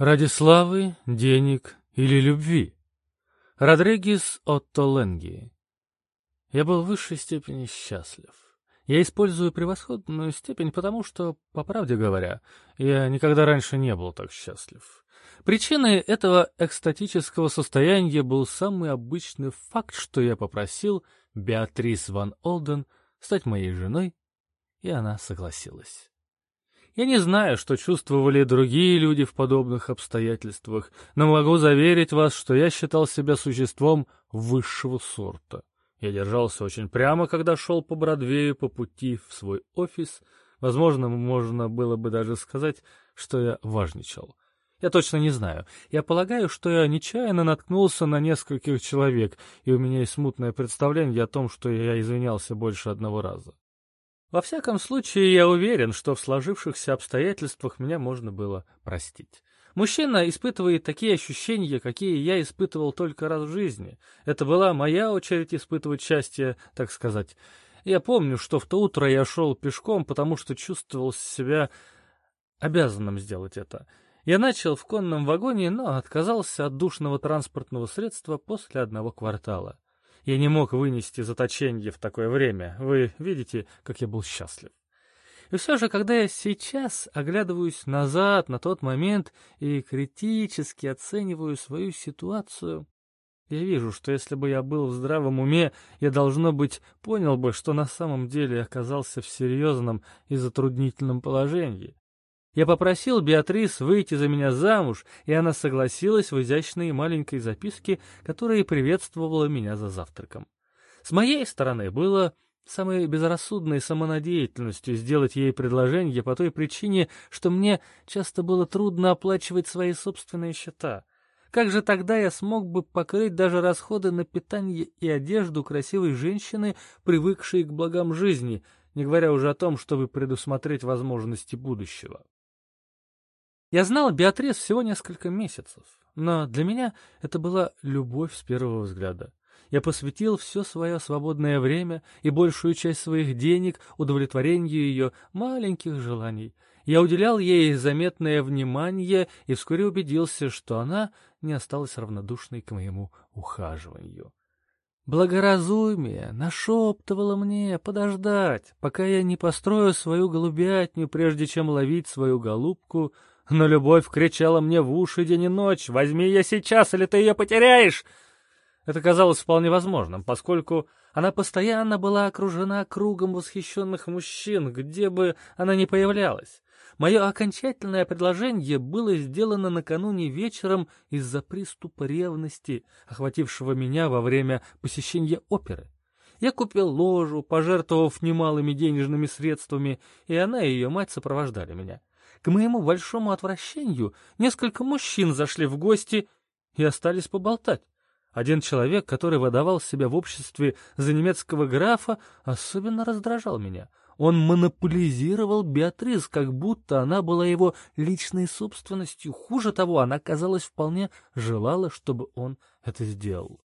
Ради славы, денег или любви? Родригес Отто Ленги. Я был в высшей степени счастлив. Я использую превосходную степень, потому что, по правде говоря, я никогда раньше не был так счастлив. Причиной этого экстатического состояния был самый обычный факт, что я попросил Беатрис ван Олден стать моей женой, и она согласилась. Я не знаю, что чувствовали другие люди в подобных обстоятельствах, но могу заверить вас, что я считал себя существом высшего сорта. Я держался очень прямо, когда шел по Бродвею по пути в свой офис. Возможно, можно было бы даже сказать, что я важничал. Я точно не знаю. Я полагаю, что я нечаянно наткнулся на нескольких человек, и у меня есть смутное представление о том, что я извинялся больше одного раза. Во всяком случае, я уверен, что в сложившихся обстоятельствах меня можно было простить. Мужчина испытывает такие ощущения, какие я испытывал только раз в жизни. Это была моя очередь испытывать счастье, так сказать. Я помню, что в то утро я шел пешком, потому что чувствовал себя обязанным сделать это. Я начал в конном вагоне, но отказался от душного транспортного средства после одного квартала. Я не мог вынести заточение в такое время. Вы видите, как я был счастлив. И все же, когда я сейчас оглядываюсь назад на тот момент и критически оцениваю свою ситуацию, я вижу, что если бы я был в здравом уме, я, должно быть, понял бы, что на самом деле оказался в серьезном и затруднительном положении. Я попросил Беатрис выйти за меня замуж, и она согласилась в изящной маленькой записке, которая приветствовала меня за завтраком. С моей стороны было самой безрассудной самонадеятельностью сделать ей предложение по той причине, что мне часто было трудно оплачивать свои собственные счета. Как же тогда я смог бы покрыть даже расходы на питание и одежду красивой женщины, привыкшей к благам жизни, не говоря уже о том, чтобы предусмотреть возможности будущего? Я знал Беатрис всего несколько месяцев, но для меня это была любовь с первого взгляда. Я посвятил все свое свободное время и большую часть своих денег удовлетворению ее маленьких желаний. Я уделял ей заметное внимание и вскоре убедился, что она не осталась равнодушной к моему ухаживанию. Благоразумие нашептывало мне подождать, пока я не построю свою голубятню, прежде чем ловить свою голубку — но любовь кричала мне в уши день и ночь «Возьми ее сейчас, или ты ее потеряешь!» Это казалось вполне возможным, поскольку она постоянно была окружена кругом восхищенных мужчин, где бы она ни появлялась. Мое окончательное предложение было сделано накануне вечером из-за приступа ревности, охватившего меня во время посещения оперы. Я купил ложу, пожертвовав немалыми денежными средствами, и она и ее мать сопровождали меня. К моему большому отвращению несколько мужчин зашли в гости и остались поболтать. Один человек, который выдавал себя в обществе за немецкого графа, особенно раздражал меня. Он монополизировал Беатрис, как будто она была его личной собственностью. Хуже того, она, казалось, вполне желала, чтобы он это сделал.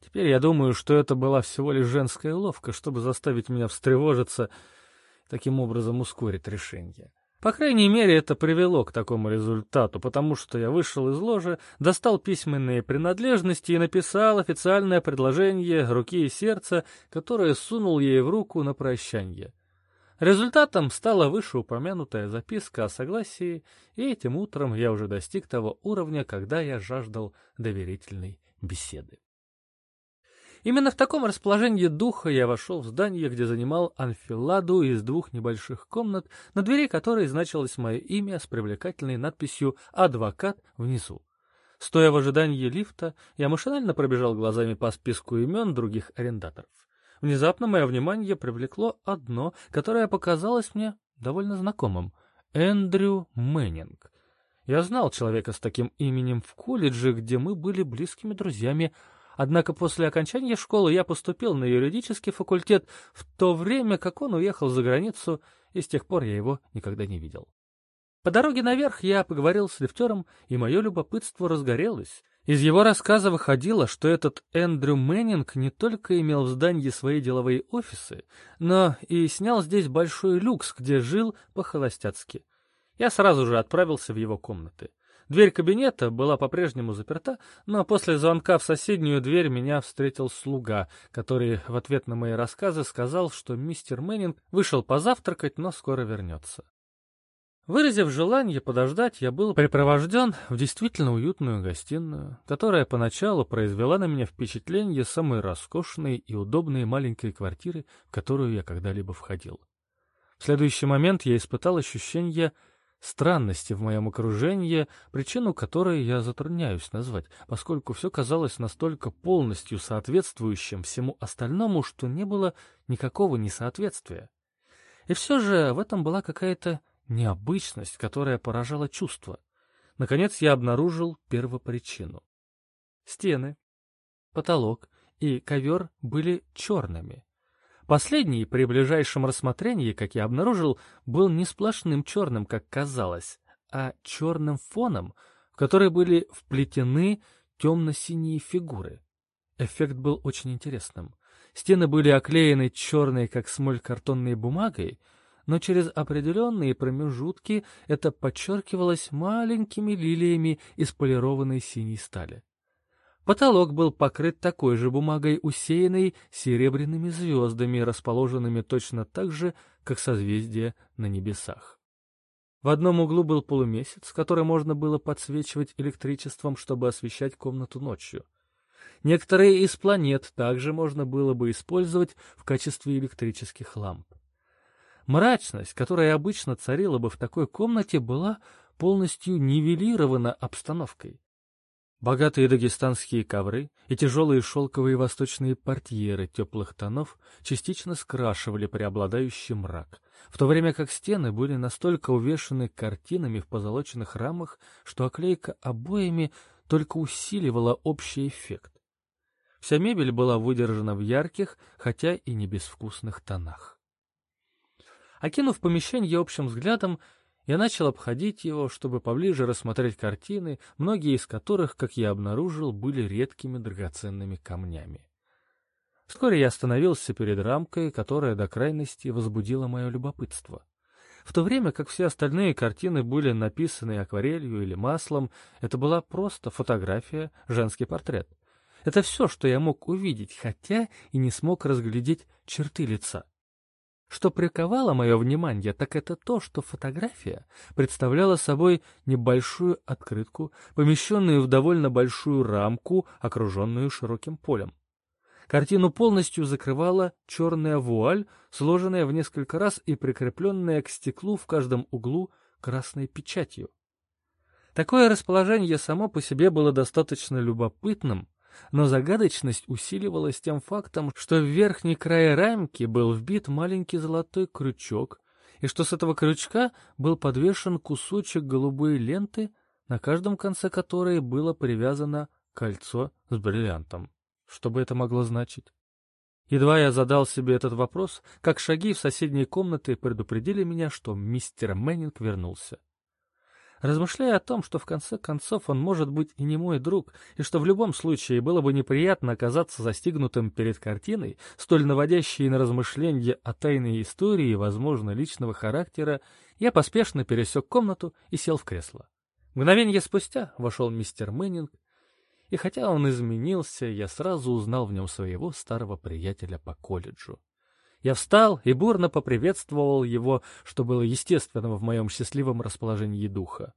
Теперь я думаю, что это была всего лишь женская ловка, чтобы заставить меня встревожиться, таким образом ускорить решение. По крайней мере, это привело к такому результату, потому что я вышел из ложи, достал письменные принадлежности и написал официальное предложение руки и сердца, которое сунул ей в руку на прощанье. Результатом стала вышеупомянутая записка о согласии, и этим утром я уже достиг того уровня, когда я жаждал доверительной беседы. Именно в таком расположении духа я вошел в здание, где занимал анфиладу из двух небольших комнат, на двери которой значилось мое имя с привлекательной надписью «Адвокат» внизу. Стоя в ожидании лифта, я машинально пробежал глазами по списку имен других арендаторов. Внезапно мое внимание привлекло одно, которое показалось мне довольно знакомым — Эндрю Мэннинг. Я знал человека с таким именем в колледже, где мы были близкими друзьями, Однако после окончания школы я поступил на юридический факультет в то время, как он уехал за границу, и с тех пор я его никогда не видел. По дороге наверх я поговорил с лифтером, и мое любопытство разгорелось. Из его рассказа выходило, что этот Эндрю Мэннинг не только имел в здании свои деловые офисы, но и снял здесь большой люкс, где жил по-холостяцки. Я сразу же отправился в его комнаты. Дверь кабинета была по-прежнему заперта, но после звонка в соседнюю дверь меня встретил слуга, который в ответ на мои рассказы сказал, что мистер Мэннинг вышел позавтракать, но скоро вернется. Выразив желание подождать, я был припровожден в действительно уютную гостиную, которая поначалу произвела на меня впечатление самой роскошной и удобной маленькой квартиры, в которую я когда-либо входил. В следующий момент я испытал ощущение странности в моем окружении, причину которой я затрудняюсь назвать, поскольку все казалось настолько полностью соответствующим всему остальному, что не было никакого несоответствия. И все же в этом была какая-то необычность, которая поражала чувства. Наконец я обнаружил первопричину. Стены, потолок и ковер были черными. Последний, при ближайшем рассмотрении, как я обнаружил, был не сплошным черным, как казалось, а черным фоном, в который были вплетены темно-синие фигуры. Эффект был очень интересным. Стены были оклеены черной, как смоль, картонной бумагой, но через определенные промежутки это подчеркивалось маленькими лилиями из полированной синей стали. Потолок был покрыт такой же бумагой, усеянной серебряными звездами, расположенными точно так же, как созвездия на небесах. В одном углу был полумесяц, который можно было подсвечивать электричеством, чтобы освещать комнату ночью. Некоторые из планет также можно было бы использовать в качестве электрических ламп. Мрачность, которая обычно царила бы в такой комнате, была полностью нивелирована обстановкой. Богатые дагестанские ковры и тяжелые шелковые восточные портьеры теплых тонов частично скрашивали преобладающий мрак, в то время как стены были настолько увешаны картинами в позолоченных рамах, что оклейка обоями только усиливала общий эффект. Вся мебель была выдержана в ярких, хотя и не безвкусных тонах. Окинув помещение общим взглядом, я начал обходить его, чтобы поближе рассмотреть картины, многие из которых, как я обнаружил, были редкими драгоценными камнями. Вскоре я остановился перед рамкой, которая до крайности возбудила мое любопытство. В то время как все остальные картины были написаны акварелью или маслом, это была просто фотография, женский портрет. Это все, что я мог увидеть, хотя и не смог разглядеть черты лица. Что приковало мое внимание, так это то, что фотография представляла собой небольшую открытку, помещенную в довольно большую рамку, окруженную широким полем. Картину полностью закрывала черная вуаль, сложенная в несколько раз и прикрепленная к стеклу в каждом углу красной печатью. Такое расположение само по себе было достаточно любопытным, но загадочность усиливалась тем фактом, что в верхний край рамки был вбит маленький золотой крючок, и что с этого крючка был подвешен кусочек голубой ленты, на каждом конце которой было привязано кольцо с бриллиантом. Что бы это могло значить? Едва я задал себе этот вопрос, как шаги в соседней комнате предупредили меня, что мистер Мэннинг вернулся размышляя о том, что в конце концов он может быть и не мой друг, и что в любом случае было бы неприятно оказаться застигнутым перед картиной, столь наводящей на размышления о тайной истории, возможно, личного характера, я поспешно пересек комнату и сел в кресло. Мгновение спустя вошел мистер Мэннинг, и хотя он изменился, я сразу узнал в нем своего старого приятеля по колледжу. Я встал и бурно поприветствовал его, что было естественно в моем счастливом расположении духа.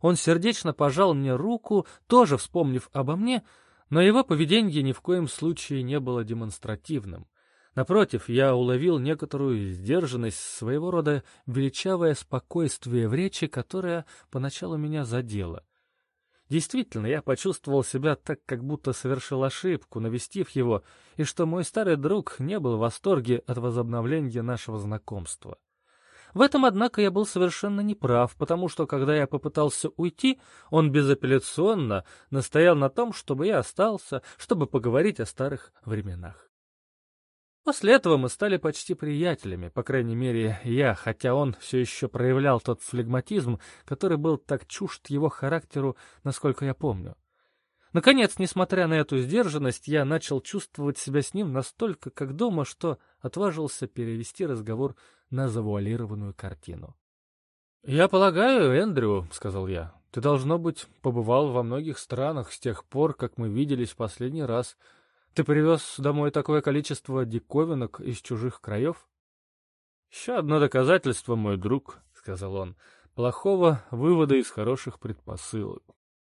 Он сердечно пожал мне руку, тоже вспомнив обо мне, но его поведение ни в коем случае не было демонстративным. Напротив, я уловил некоторую сдержанность, своего рода величавое спокойствие в речи, которое поначалу меня задело. Действительно, я почувствовал себя так, как будто совершил ошибку, навестив его, и что мой старый друг не был в восторге от возобновления нашего знакомства. В этом, однако, я был совершенно неправ, потому что, когда я попытался уйти, он безапелляционно настоял на том, чтобы я остался, чтобы поговорить о старых временах. После этого мы стали почти приятелями, по крайней мере, я, хотя он все еще проявлял тот флегматизм, который был так чужд его характеру, насколько я помню. Наконец, несмотря на эту сдержанность, я начал чувствовать себя с ним настолько как дома, что отважился перевести разговор на завуалированную картину. «Я полагаю, Эндрю, — сказал я, Ты, должно быть, побывал во многих странах с тех пор, как мы виделись последний раз. Ты привез домой такое количество диковинок из чужих краев? — Еще одно доказательство, мой друг, — сказал он, — плохого вывода из хороших предпосылок.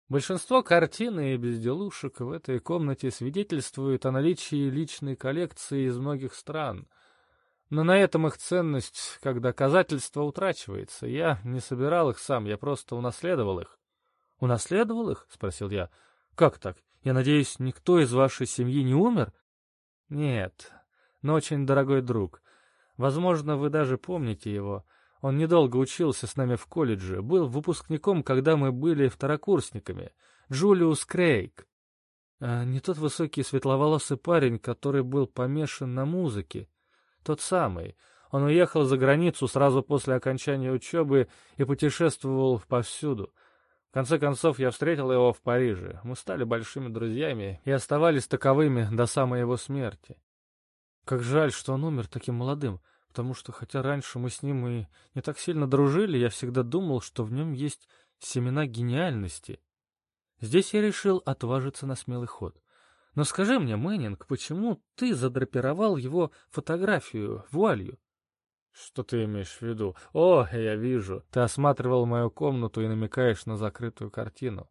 Большинство картин и безделушек в этой комнате свидетельствуют о наличии личной коллекции из многих стран. Но на этом их ценность как доказательство утрачивается. Я не собирал их сам, я просто унаследовал их. — Унаследовал их? — спросил я. — Как так? Я надеюсь, никто из вашей семьи не умер? — Нет, но очень дорогой друг. Возможно, вы даже помните его. Он недолго учился с нами в колледже, был выпускником, когда мы были второкурсниками. Джулиус Крейг. А не тот высокий светловолосый парень, который был помешан на музыке. Тот самый. Он уехал за границу сразу после окончания учебы и путешествовал повсюду. Конце концов, я встретил его в Париже. Мы стали большими друзьями и оставались таковыми до самой его смерти. Как жаль, что он умер таким молодым потому что хотя раньше мы с ним и не так сильно дружили, я всегда думал, что в нем есть семена гениальности. Здесь я решил отважиться на смелый ход. Но скажи мне, Мэннинг, почему ты задрапировал его фотографию вуалью? Что ты имеешь в виду? О, я вижу. Ты осматривал мою комнату и намекаешь на закрытую картину.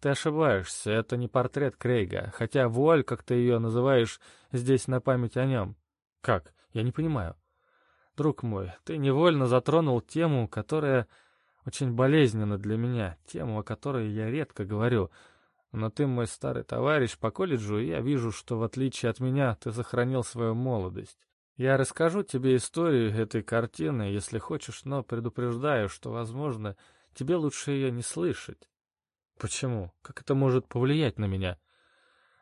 Ты ошибаешься, это не портрет Крейга, хотя вуаль, как ты ее называешь, здесь на память о нем. Как? Я не понимаю. Друг мой, ты невольно затронул тему, которая очень болезненна для меня, тему, о которой я редко говорю. Но ты мой старый товарищ по колледжу, и я вижу, что в отличие от меня ты сохранил свою молодость. Я расскажу тебе историю этой картины, если хочешь, но предупреждаю, что, возможно, тебе лучше ее не слышать. Почему? Как это может повлиять на меня?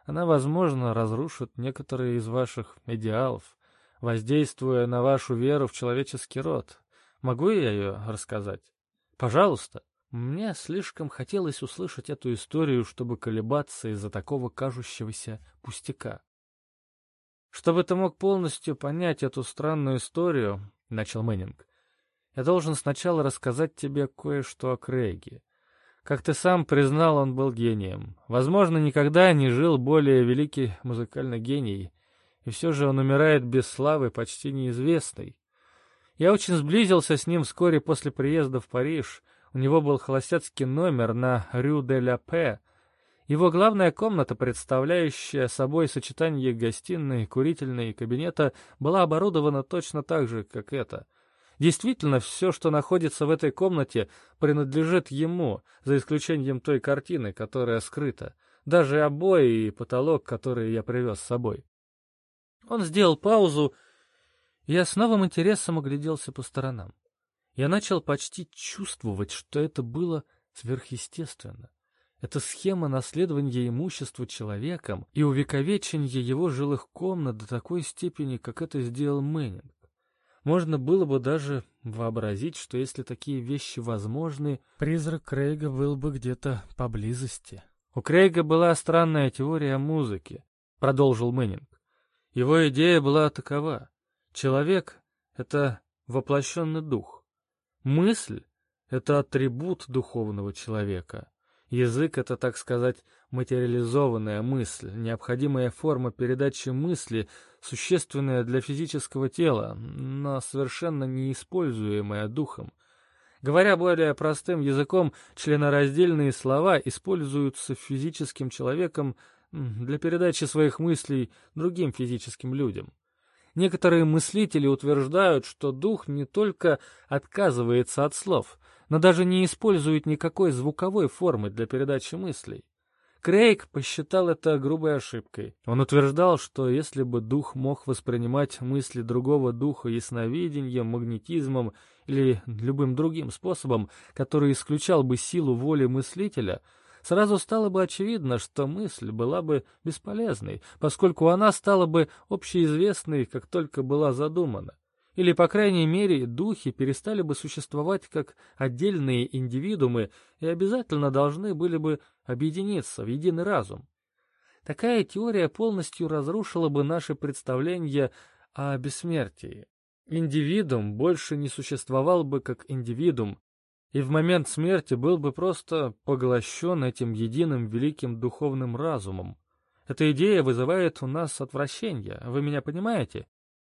Она, возможно, разрушит некоторые из ваших идеалов, воздействуя на вашу веру в человеческий род. Могу я ее рассказать? Пожалуйста. Мне слишком хотелось услышать эту историю, чтобы колебаться из-за такого кажущегося пустяка. Чтобы ты мог полностью понять эту странную историю, — начал Мэннинг, — я должен сначала рассказать тебе кое-что о Крейге. Как ты сам признал, он был гением. Возможно, никогда не жил более великий музыкальный гений — и все же он умирает без славы, почти неизвестной. Я очень сблизился с ним вскоре после приезда в Париж. У него был холостяцкий номер на Рю де ля Пе. Его главная комната, представляющая собой сочетание гостиной, курительной и кабинета, была оборудована точно так же, как эта. Действительно, все, что находится в этой комнате, принадлежит ему, за исключением той картины, которая скрыта. Даже обои и потолок, которые я привез с собой. Он сделал паузу, и я с новым интересом огляделся по сторонам. Я начал почти чувствовать, что это было сверхъестественно. Это схема наследования имущества человеком и увековечения его жилых комнат до такой степени, как это сделал Мэннинг. Можно было бы даже вообразить, что если такие вещи возможны, призрак Крейга был бы где-то поблизости. У Крейга была странная теория о музыке, продолжил Мэннинг. Его идея была такова. Человек — это воплощенный дух. Мысль — это атрибут духовного человека. Язык — это, так сказать, материализованная мысль, необходимая форма передачи мысли, существенная для физического тела, но совершенно неиспользуемая духом. Говоря более простым языком, членораздельные слова используются физическим человеком для передачи своих мыслей другим физическим людям. Некоторые мыслители утверждают, что дух не только отказывается от слов, но даже не использует никакой звуковой формы для передачи мыслей. Крейг посчитал это грубой ошибкой. Он утверждал, что если бы дух мог воспринимать мысли другого духа ясновидением, магнетизмом или любым другим способом, который исключал бы силу воли мыслителя — сразу стало бы очевидно, что мысль была бы бесполезной, поскольку она стала бы общеизвестной, как только была задумана. Или, по крайней мере, духи перестали бы существовать как отдельные индивидуумы и обязательно должны были бы объединиться в единый разум. Такая теория полностью разрушила бы наши представления о бессмертии. Индивидуум больше не существовал бы как индивидуум, и в момент смерти был бы просто поглощен этим единым великим духовным разумом. Эта идея вызывает у нас отвращение, вы меня понимаете?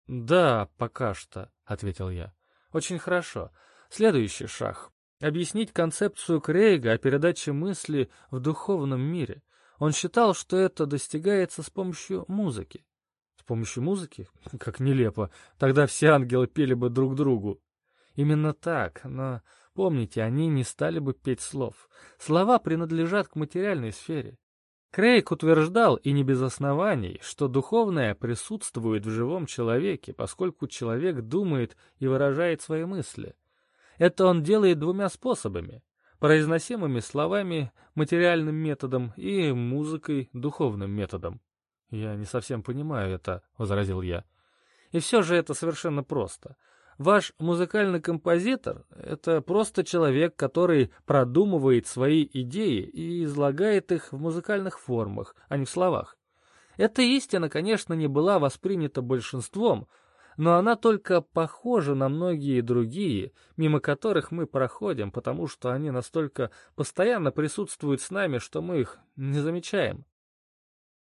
— Да, пока что, — ответил я. — Очень хорошо. Следующий шаг. Объяснить концепцию Крейга о передаче мысли в духовном мире. Он считал, что это достигается с помощью музыки. С помощью музыки? Как нелепо. Тогда все ангелы пели бы друг другу. Именно так, но помните, они не стали бы петь слов. Слова принадлежат к материальной сфере. Крейг утверждал, и не без оснований, что духовное присутствует в живом человеке, поскольку человек думает и выражает свои мысли. Это он делает двумя способами – произносимыми словами, материальным методом и музыкой, духовным методом. «Я не совсем понимаю это», — возразил я. «И все же это совершенно просто. Ваш музыкальный композитор — это просто человек, который продумывает свои идеи и излагает их в музыкальных формах, а не в словах. Эта истина, конечно, не была воспринята большинством, но она только похожа на многие другие, мимо которых мы проходим, потому что они настолько постоянно присутствуют с нами, что мы их не замечаем.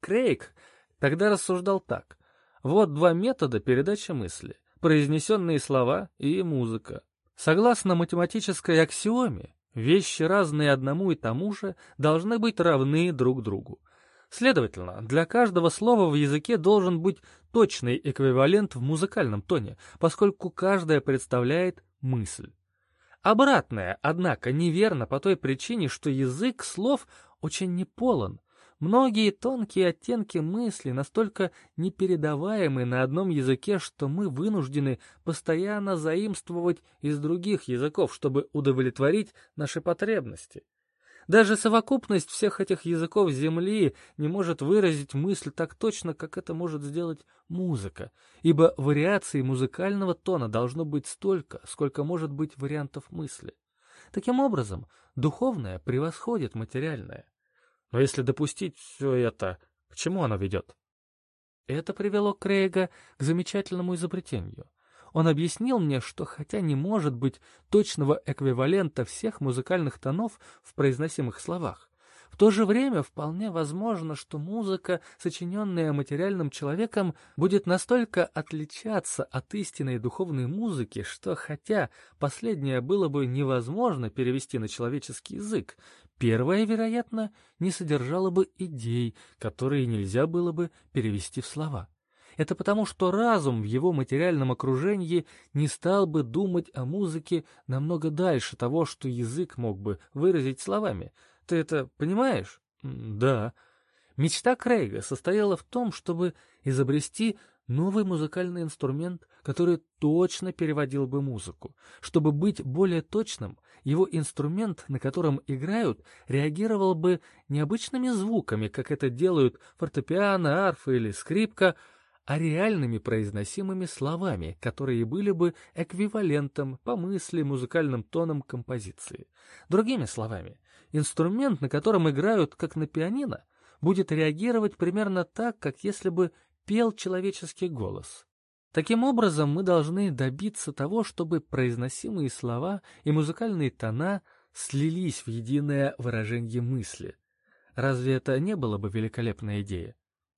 Крейг тогда рассуждал так. Вот два метода передачи мысли — произнесенные слова и музыка. Согласно математической аксиоме, вещи, разные одному и тому же, должны быть равны друг другу. Следовательно, для каждого слова в языке должен быть точный эквивалент в музыкальном тоне, поскольку каждое представляет мысль. Обратное, однако, неверно по той причине, что язык слов очень неполон. Многие тонкие оттенки мысли настолько непередаваемы на одном языке, что мы вынуждены постоянно заимствовать из других языков, чтобы удовлетворить наши потребности. Даже совокупность всех этих языков Земли не может выразить мысль так точно, как это может сделать музыка, ибо вариаций музыкального тона должно быть столько, сколько может быть вариантов мысли. Таким образом, духовное превосходит материальное. Но если допустить все это, к чему оно ведет? Это привело Крейга к замечательному изобретению — он объяснил мне, что хотя не может быть точного эквивалента всех музыкальных тонов в произносимых словах, в то же время вполне возможно, что музыка, сочиненная материальным человеком, будет настолько отличаться от истинной духовной музыки, что хотя последнее было бы невозможно перевести на человеческий язык, первое, вероятно, не содержало бы идей, которые нельзя было бы перевести в слова. Это потому, что разум в его материальном окружении не стал бы думать о музыке намного дальше того, что язык мог бы выразить словами. Ты это понимаешь? Да. Мечта Крейга состояла в том, чтобы изобрести новый музыкальный инструмент, который точно переводил бы музыку. Чтобы быть более точным, его инструмент, на котором играют, реагировал бы необычными звуками, как это делают фортепиано, арфа или скрипка, а реальными произносимыми словами, которые были бы эквивалентом по мысли музыкальным тоном композиции. Другими словами, инструмент, на котором играют как на пианино, будет реагировать примерно так, как если бы пел человеческий голос. Таким образом, мы должны добиться того, чтобы произносимые слова и музыкальные тона слились в единое выражение мысли. Разве это не было бы великолепная идея?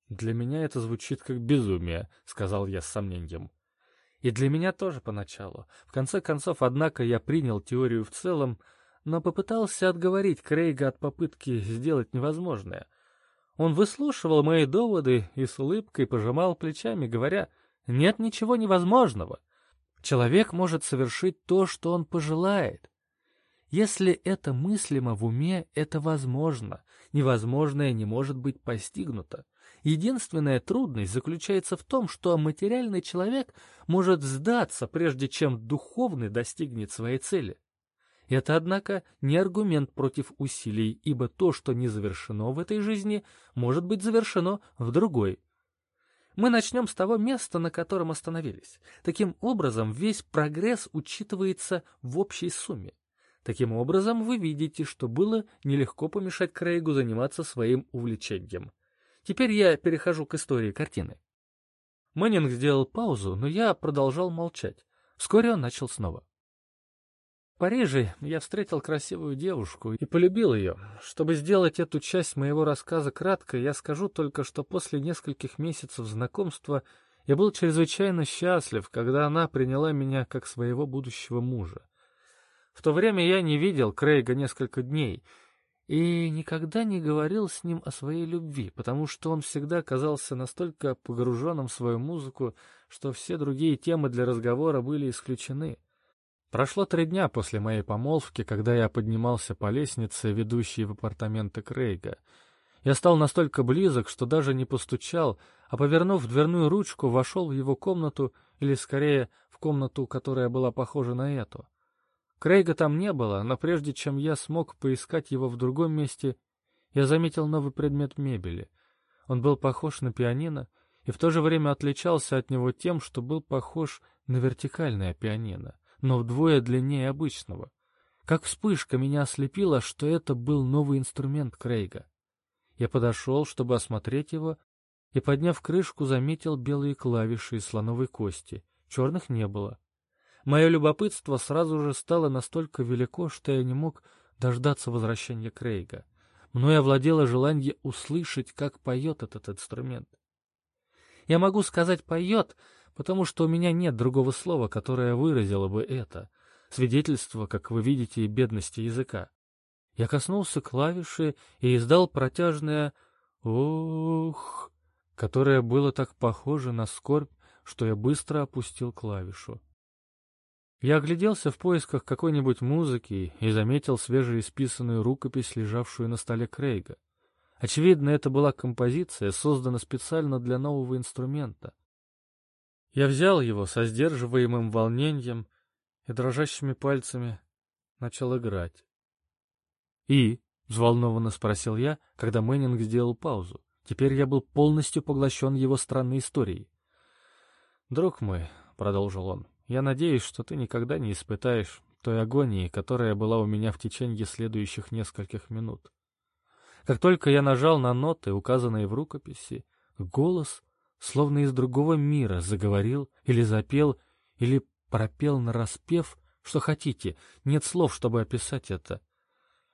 «Для меня это звучит как безумие», — сказал я с сомнением. «И для меня тоже поначалу. В конце концов, однако, я принял теорию в целом, но попытался отговорить Крейга от попытки сделать невозможное. Он выслушивал мои доводы и с улыбкой пожимал плечами, говоря, «Нет ничего невозможного. Человек может совершить то, что он пожелает. Если это мыслимо в уме, это возможно. Невозможное не может быть постигнуто. Единственная трудность заключается в том, что материальный человек может сдаться, прежде чем духовный достигнет своей цели. Это, однако, не аргумент против усилий, ибо то, что не завершено в этой жизни, может быть завершено в другой. Мы начнем с того места, на котором остановились. Таким образом, весь прогресс учитывается в общей сумме. Таким образом, вы видите, что было нелегко помешать Крейгу заниматься своим увлечением. Теперь я перехожу к истории картины. Мэннинг сделал паузу, но я продолжал молчать. Вскоре он начал снова. В Париже я встретил красивую девушку и полюбил ее. Чтобы сделать эту часть моего рассказа краткой, я скажу только, что после нескольких месяцев знакомства я был чрезвычайно счастлив, когда она приняла меня как своего будущего мужа. В то время я не видел Крейга несколько дней и никогда не говорил с ним о своей любви, потому что он всегда казался настолько погруженным в свою музыку, что все другие темы для разговора были исключены. Прошло три дня после моей помолвки, когда я поднимался по лестнице, ведущей в апартаменты Крейга. Я стал настолько близок, что даже не постучал, а, повернув дверную ручку, вошел в его комнату, или, скорее, в комнату, которая была похожа на эту. Крейга там не было, но прежде чем я смог поискать его в другом месте, я заметил новый предмет мебели. Он был похож на пианино и в то же время отличался от него тем, что был похож на вертикальное пианино но вдвое длиннее обычного. Как вспышка меня ослепило, что это был новый инструмент Крейга. Я подошел, чтобы осмотреть его, и, подняв крышку, заметил белые клавиши из слоновой кости. Черных не было. Мое любопытство сразу же стало настолько велико, что я не мог дождаться возвращения Крейга. Мною овладело желание услышать, как поет этот инструмент. Я могу сказать «поет», потому что у меня нет другого слова, которое выразило бы это. Свидетельство, как вы видите, бедности языка. Я коснулся клавиши и издал протяжное «ох», которое было так похоже на скорбь, что я быстро опустил клавишу. Я огляделся в поисках какой-нибудь музыки и заметил свежеисписанную рукопись, лежавшую на столе Крейга. Очевидно, это была композиция, создана специально для нового инструмента. Я взял его со сдерживаемым волнением и дрожащими пальцами начал играть. «И?» — взволнованно спросил я, когда Мэннинг сделал паузу. Теперь я был полностью поглощен его странной историей. «Друг мой», — продолжил он, — «я надеюсь, что ты никогда не испытаешь той агонии, которая была у меня в течение следующих нескольких минут. Как только я нажал на ноты, указанные в рукописи, голос словно из другого мира, заговорил или запел, или пропел на распев, что хотите, нет слов, чтобы описать это.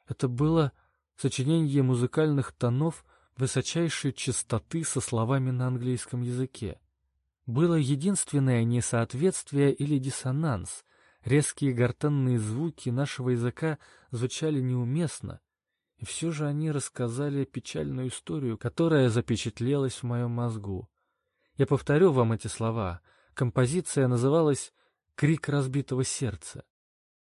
Это было сочинение музыкальных тонов высочайшей чистоты со словами на английском языке. Было единственное несоответствие или диссонанс. Резкие гортанные звуки нашего языка звучали неуместно, и все же они рассказали печальную историю, которая запечатлелась в моем мозгу. Я повторю вам эти слова. Композиция называлась «Крик разбитого сердца».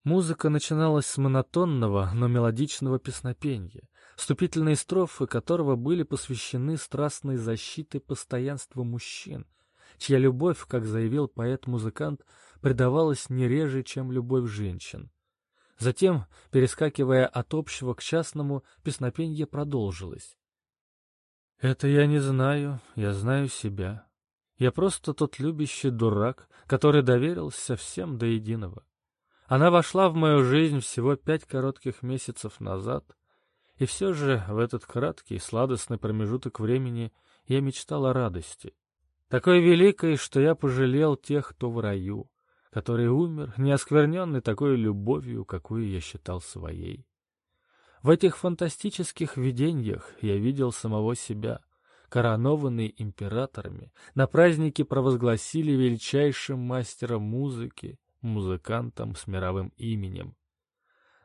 Музыка начиналась с монотонного, но мелодичного песнопения, вступительные строфы которого были посвящены страстной защите постоянства мужчин, чья любовь, как заявил поэт-музыкант, предавалась не реже, чем любовь женщин. Затем, перескакивая от общего к частному, песнопенье продолжилось. «Это я не знаю, я знаю себя. Я просто тот любящий дурак, который доверился всем до единого. Она вошла в мою жизнь всего пять коротких месяцев назад, и все же в этот краткий, сладостный промежуток времени я мечтал о радости. Такой великой, что я пожалел тех, кто в раю, который умер, не оскверненный такой любовью, какую я считал своей. В этих фантастических видениях я видел самого себя, коронованные императорами, на празднике провозгласили величайшим мастером музыки, музыкантом с мировым именем.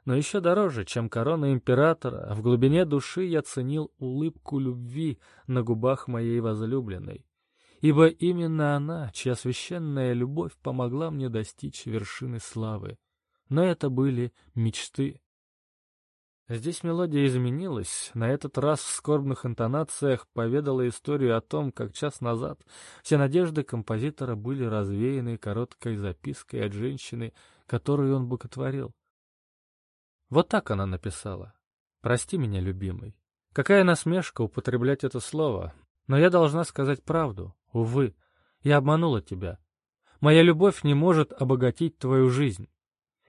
Но еще дороже, чем корона императора, в глубине души я ценил улыбку любви на губах моей возлюбленной, ибо именно она, чья священная любовь помогла мне достичь вершины славы. Но это были мечты, Здесь мелодия изменилась, на этот раз в скорбных интонациях поведала историю о том, как час назад все надежды композитора были развеяны короткой запиской от женщины, которую он боготворил. Вот так она написала. «Прости меня, любимый. Какая насмешка употреблять это слово, но я должна сказать правду. Увы, я обманула тебя. Моя любовь не может обогатить твою жизнь.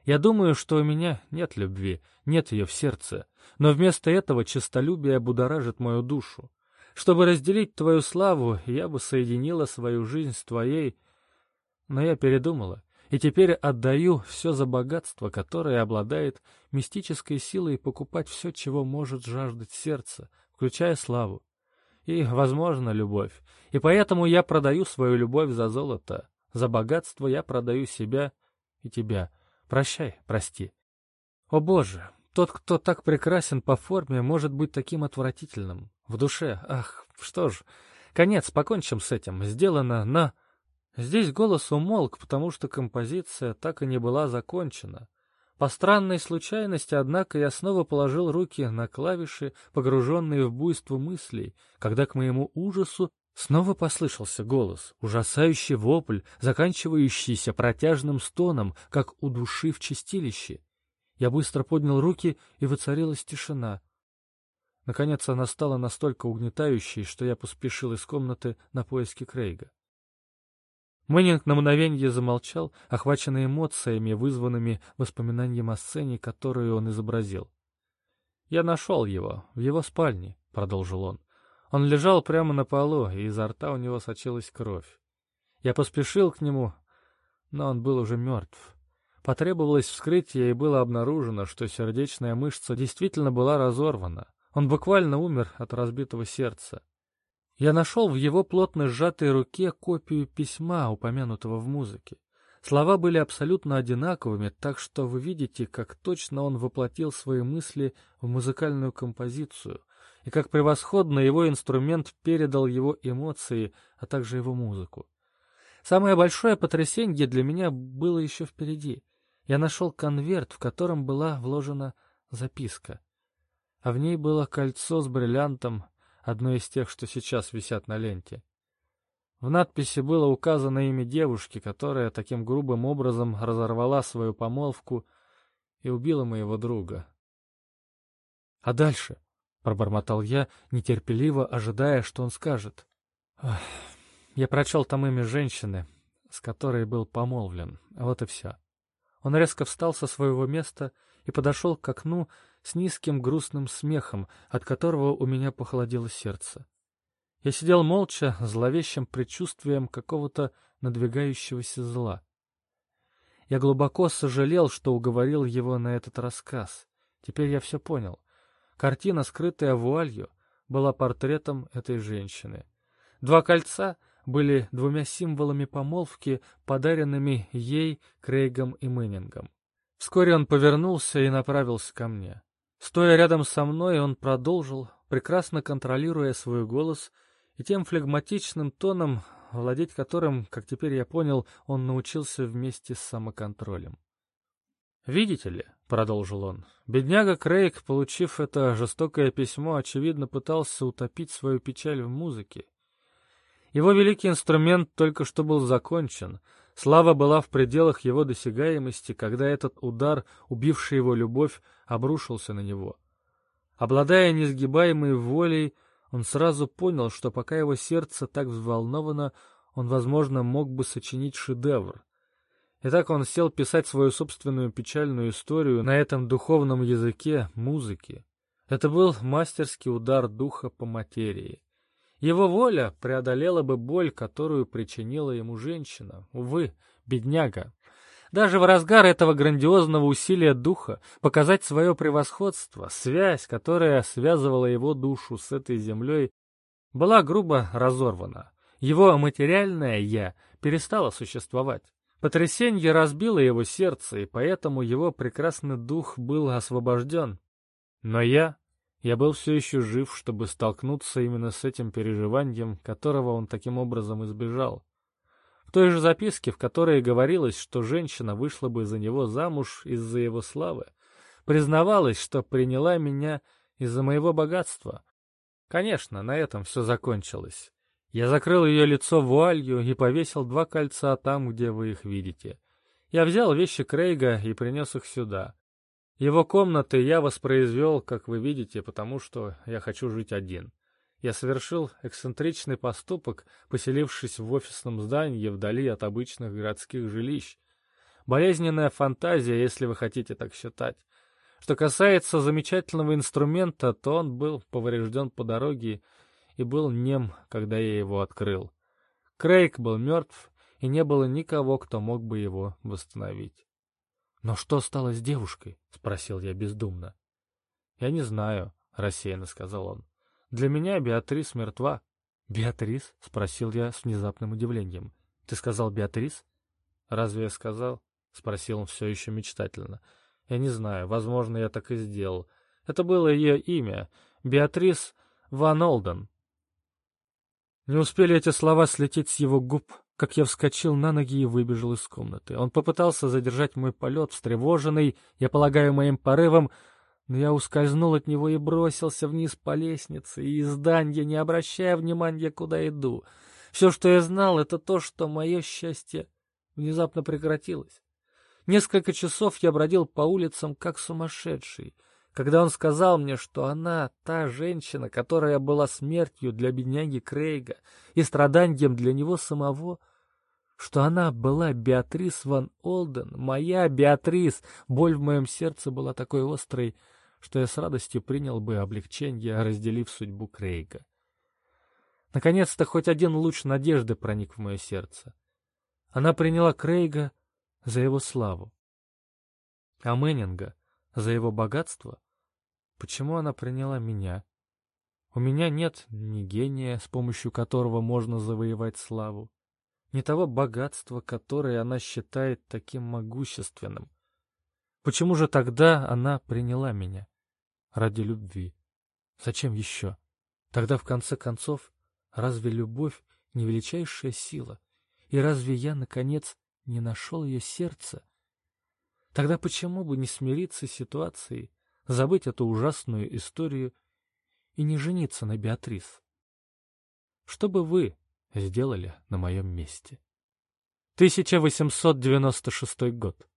Я думаю, что у меня нет любви, нет ее в сердце, но вместо этого честолюбие будоражит мою душу. Чтобы разделить твою славу, я бы соединила свою жизнь с твоей, но я передумала и теперь отдаю все за богатство, которое обладает мистической силой покупать все, чего может жаждать сердце, включая славу. И, возможно, любовь. И поэтому я продаю свою любовь за золото. За богатство я продаю себя и тебя. Прощай, прости. О боже, тот, кто так прекрасен по форме, может быть таким отвратительным. В душе, ах, что ж, конец, покончим с этим. Сделано на... Здесь голос умолк, потому что композиция так и не была закончена. По странной случайности, однако, я снова положил руки на клавиши, погруженные в буйство мыслей, когда к моему ужасу снова послышался голос, ужасающий вопль, заканчивающийся протяжным стоном, как у души в чистилище. Я быстро поднял руки, и воцарилась тишина. Наконец она стала настолько угнетающей, что я поспешил из комнаты на поиски Крейга. Мэннинг на мгновенье замолчал, охваченный эмоциями, вызванными воспоминанием о сцене, которую он изобразил. «Я нашел его, в его спальне», — продолжил он. Он лежал прямо на полу, и изо рта у него сочилась кровь. Я поспешил к нему, но он был уже мертв. Потребовалось вскрытие, и было обнаружено, что сердечная мышца действительно была разорвана. Он буквально умер от разбитого сердца. Я нашел в его плотно сжатой руке копию письма, упомянутого в музыке. Слова были абсолютно одинаковыми, так что вы видите, как точно он воплотил свои мысли в музыкальную композицию, и как превосходно его инструмент передал его эмоции, а также его музыку. Самое большое потрясение для меня было еще впереди. Я нашел конверт, в котором была вложена записка. А в ней было кольцо с бриллиантом, одно из тех, что сейчас висят на ленте. В надписи было указано имя девушки, которая таким грубым образом разорвала свою помолвку и убила моего друга. — А дальше? — пробормотал я, нетерпеливо ожидая, что он скажет. Я прочел там имя женщины, с которой был помолвлен. Вот и все. Он резко встал со своего места и подошел к окну, с низким грустным смехом, от которого у меня похолодело сердце. Я сидел молча, зловещим предчувствием какого-то надвигающегося зла. Я глубоко сожалел, что уговорил его на этот рассказ. Теперь я все понял. Картина, скрытая вуалью, была портретом этой женщины. Два кольца были двумя символами помолвки, подаренными ей Крейгом и Мэннингом. Вскоре он повернулся и направился ко мне. Стоя рядом со мной, он продолжил, прекрасно контролируя свой голос и тем флегматичным тоном, владеть которым, как теперь я понял, он научился вместе с самоконтролем. «Видите ли», — продолжил он, — «бедняга Крейг, получив это жестокое письмо, очевидно пытался утопить свою печаль в музыке. Его великий инструмент только что был закончен, Слава была в пределах его досягаемости, когда этот удар, убивший его любовь, обрушился на него. Обладая несгибаемой волей, он сразу понял, что пока его сердце так взволновано, он, возможно, мог бы сочинить шедевр. И так он сел писать свою собственную печальную историю на этом духовном языке музыки. Это был мастерский удар духа по материи. Его воля преодолела бы боль, которую причинила ему женщина. Увы, бедняга. Даже в разгар этого грандиозного усилия духа показать свое превосходство, связь, которая связывала его душу с этой землей, была грубо разорвана. Его материальное «я» перестало существовать. Потрясение разбило его сердце, и поэтому его прекрасный дух был освобожден. Но я я был все еще жив, чтобы столкнуться именно с этим переживанием, которого он таким образом избежал. В той же записке, в которой говорилось, что женщина вышла бы за него замуж из-за его славы, признавалось, что приняла меня из-за моего богатства. Конечно, на этом все закончилось. Я закрыл ее лицо вуалью и повесил два кольца там, где вы их видите. Я взял вещи Крейга и принес их сюда. Его комнаты я воспроизвел, как вы видите, потому что я хочу жить один. Я совершил эксцентричный поступок, поселившись в офисном здании вдали от обычных городских жилищ. Болезненная фантазия, если вы хотите так считать. Что касается замечательного инструмента, то он был поврежден по дороге и был нем, когда я его открыл. Крейг был мертв, и не было никого, кто мог бы его восстановить. «Но что стало с девушкой?» — спросил я бездумно. «Я не знаю», — рассеянно сказал он. «Для меня Беатрис мертва». «Беатрис?» — спросил я с внезапным удивлением. «Ты сказал Беатрис?» «Разве я сказал?» — спросил он все еще мечтательно. «Я не знаю. Возможно, я так и сделал. Это было ее имя. Беатрис Ван Олден». Не успели эти слова слететь с его губ, как я вскочил на ноги и выбежал из комнаты. Он попытался задержать мой полет, встревоженный, я полагаю, моим порывом, но я ускользнул от него и бросился вниз по лестнице и из здания, не обращая внимания, куда иду. Все, что я знал, это то, что мое счастье внезапно прекратилось. Несколько часов я бродил по улицам, как сумасшедший — когда он сказал мне, что она та женщина, которая была смертью для бедняги Крейга и страданием для него самого, что она была Беатрис ван Олден, моя Беатрис, боль в моем сердце была такой острой, что я с радостью принял бы облегчение, разделив судьбу Крейга. Наконец-то хоть один луч надежды проник в мое сердце. Она приняла Крейга за его славу, а Мэннинга за его богатство? Почему она приняла меня? У меня нет ни гения, с помощью которого можно завоевать славу, ни того богатства, которое она считает таким могущественным. Почему же тогда она приняла меня? Ради любви. Зачем еще? Тогда, в конце концов, разве любовь не величайшая сила? И разве я, наконец, не нашел ее сердце? Тогда почему бы не смириться с ситуацией, забыть эту ужасную историю и не жениться на Беатрис? Что бы вы сделали на моем месте? 1896 год.